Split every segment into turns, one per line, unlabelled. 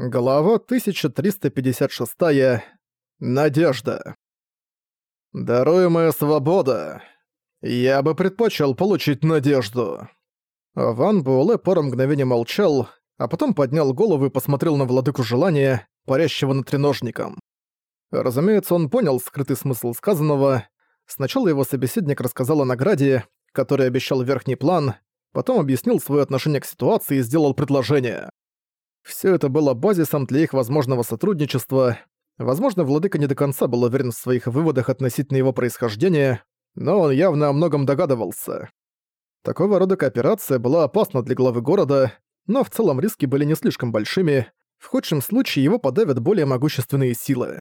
Глава 1356. Надежда. Даруемая свобода. Я бы предпочел получить надежду. Ван Буэлэ пару мгновений молчал, а потом поднял голову и посмотрел на владыку желания, парящего над треножником. Разумеется, он понял скрытый смысл сказанного. Сначала его собеседник рассказал о награде, который обещал верхний план, потом объяснил свое отношение к ситуации и сделал предложение. Все это было базисом для их возможного сотрудничества. Возможно, владыка не до конца был уверен в своих выводах относительно его происхождения, но он явно о многом догадывался. Такого рода кооперация была опасна для главы города, но в целом риски были не слишком большими, в худшем случае его подавят более могущественные силы.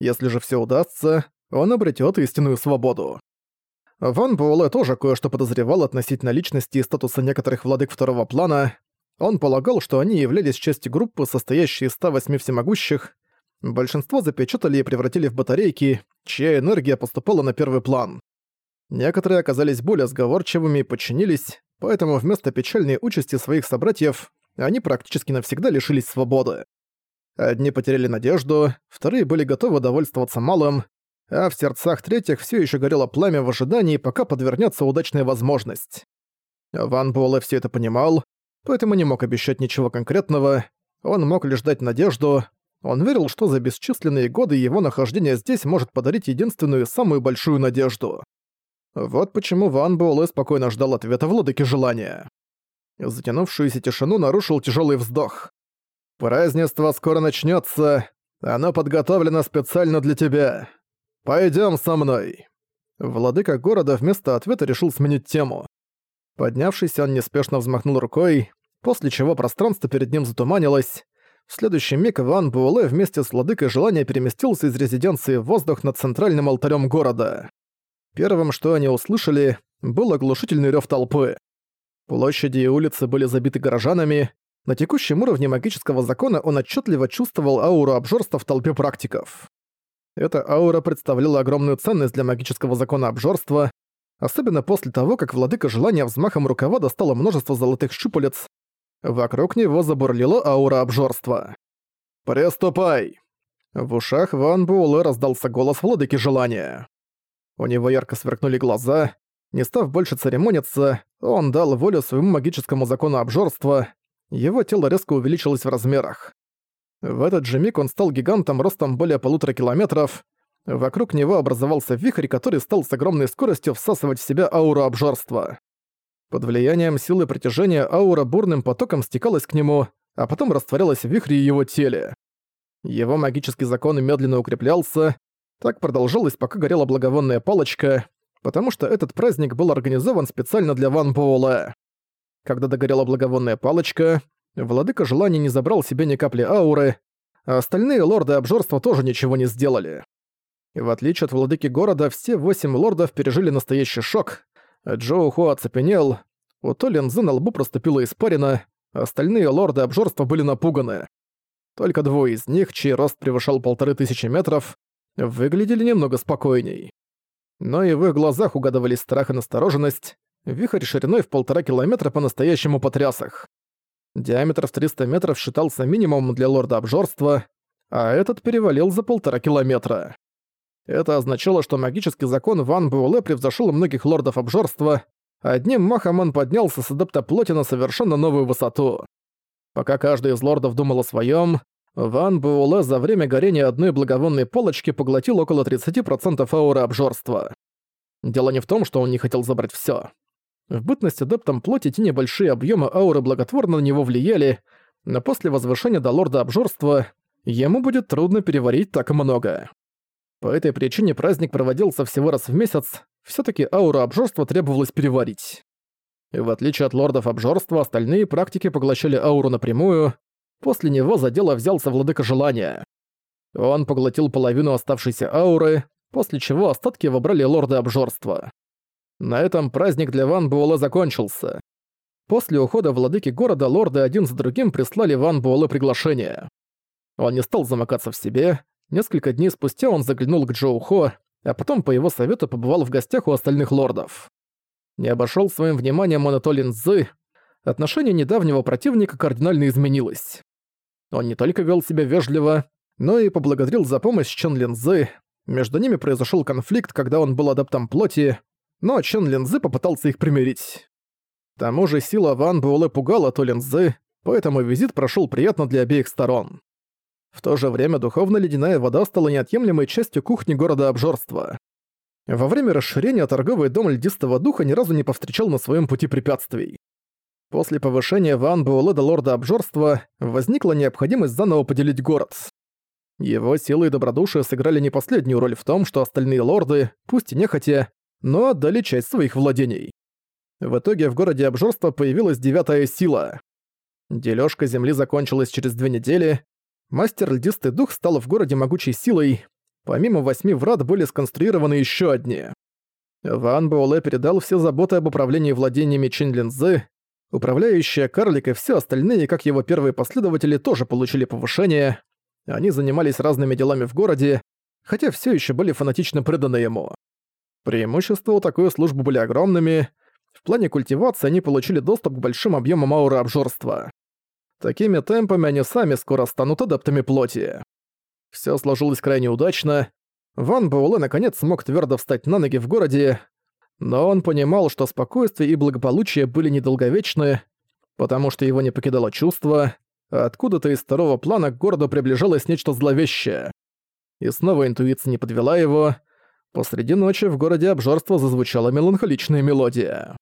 Если же все удастся, он обретет истинную свободу. Ван Буэлэ тоже кое-что подозревал относительно личности и статуса некоторых владык второго плана, он полагал, что они являлись частью группы, состоящей из 108 всемогущих. Большинство запечатали и превратили в батарейки, чья энергия поступала на первый план. Некоторые оказались более сговорчивыми и подчинились, поэтому вместо печальной участи своих собратьев они практически навсегда лишились свободы. Одни потеряли надежду, вторые были готовы довольствоваться малым, а в сердцах третьих все еще горело пламя в ожидании, пока подвернется удачная возможность. Ван Буэлэ все это понимал, поэтому не мог обещать ничего конкретного, он мог лишь дать надежду, он верил, что за бесчисленные годы его нахождения здесь может подарить единственную самую большую надежду. Вот почему Ван Буэлэ спокойно ждал ответа владыки желания. Затянувшуюся тишину нарушил тяжелый вздох. «Празднество скоро начнется. Оно подготовлено специально для тебя. Пойдем со мной». Владыка города вместо ответа решил сменить тему. Поднявшись, он неспешно взмахнул рукой, после чего пространство перед ним затуманилось. В следующий миг Ван Буэлэ вместе с владыкой желания переместился из резиденции в воздух над центральным алтарем города. Первым, что они услышали, был оглушительный рев толпы. Площади и улицы были забиты горожанами. На текущем уровне магического закона он отчетливо чувствовал ауру обжорства в толпе практиков. Эта аура представляла огромную ценность для магического закона обжорства, особенно после того, как владыка желания взмахом рукава достала множество золотых щупалец. Вокруг него забурлила аура обжорства. «Приступай!» В ушах Ван Буэлэ раздался голос владыки желания. У него ярко сверкнули глаза. Не став больше церемониться, он дал волю своему магическому закону обжорства. Его тело резко увеличилось в размерах. В этот же миг он стал гигантом ростом более полутора километров, Вокруг него образовался вихрь, который стал с огромной скоростью всасывать в себя ауру обжорства. Под влиянием силы притяжения аура бурным потоком стекалась к нему, а потом растворялась в вихре его теле. Его магический закон медленно укреплялся, так продолжалось, пока горела благовонная палочка, потому что этот праздник был организован специально для Ван Буэлэ. Когда догорела благовонная палочка, владыка желания не забрал себе ни капли ауры, а остальные лорды обжорства тоже ничего не сделали. И в отличие от владыки города, все восемь лордов пережили настоящий шок. Джоу Хо оцепенел, у Толин Зы на лбу проступила испарина, остальные лорды обжорства были напуганы. Только двое из них, чей рост превышал полторы тысячи метров, выглядели немного спокойней. Но и в их глазах угадывались страх и настороженность, вихрь шириной в полтора километра по-настоящему потряс их. Диаметр в 300 метров считался минимумом для лорда обжорства, а этот перевалил за полтора километра. Это означало, что магический закон Ван Буэлэ превзошел многих лордов обжорства, одним махом он поднялся с адепта плоти на совершенно новую высоту. Пока каждый из лордов думал о своем, Ван Буэлэ за время горения одной благовонной полочки поглотил около 30% ауры обжорства. Дело не в том, что он не хотел забрать все. В бытность адептом плоти те небольшие объемы ауры благотворно на него влияли, но после возвышения до лорда обжорства ему будет трудно переварить так много. По этой причине праздник проводился всего раз в месяц, все таки ауру обжорства требовалось переварить. И в отличие от лордов обжорства, остальные практики поглощали ауру напрямую, после него за дело взялся владыка желания. Он поглотил половину оставшейся ауры, после чего остатки вобрали лорды обжорства. На этом праздник для Ван Буэлэ закончился. После ухода владыки города лорды один за другим прислали Ван Буэлэ приглашение. Он не стал замыкаться в себе, Несколько дней спустя он заглянул к Джоу Хо, а потом по его совету побывал в гостях у остальных лордов. Не обошел своим вниманием Анатолин Цзы, отношение недавнего противника кардинально изменилось. Он не только вел себя вежливо, но и поблагодарил за помощь Чен Линзы. Между ними произошел конфликт, когда он был адептом плоти, но Чен Линзы попытался их примирить. К тому же сила Ван Буэлэ пугала То Линзы, поэтому визит прошел приятно для обеих сторон. В то же время духовно-ледяная вода стала неотъемлемой частью кухни города обжорства. Во время расширения торговый дом льдистого духа ни разу не повстречал на своем пути препятствий. После повышения Ван Буэлэ до лорда обжорства возникла необходимость заново поделить город. Его силы и добродушие сыграли не последнюю роль в том, что остальные лорды, пусть и нехотя, но отдали часть своих владений. В итоге в городе обжорства появилась девятая сила. Дележка земли закончилась через две недели. Мастер Льдистый Дух стал в городе могучей силой. Помимо восьми врат были сконструированы еще одни. Ван Буэлэ передал все заботы об управлении владениями Чинь Линзы, Управляющая карлик и все остальные, как его первые последователи, тоже получили повышение. Они занимались разными делами в городе, хотя все еще были фанатично преданы ему. Преимущества у такой службы были огромными. В плане культивации они получили доступ к большим объемам ауры обжорства. Такими темпами они сами скоро станут адаптами плоти. Все сложилось крайне удачно. Ван Буэлэ наконец смог твердо встать на ноги в городе, но он понимал, что спокойствие и благополучие были недолговечны, потому что его не покидало чувство, откуда-то из второго плана к городу приближалось нечто зловещее. И снова интуиция не подвела его. Посреди ночи в городе обжорства зазвучала меланхоличная мелодия.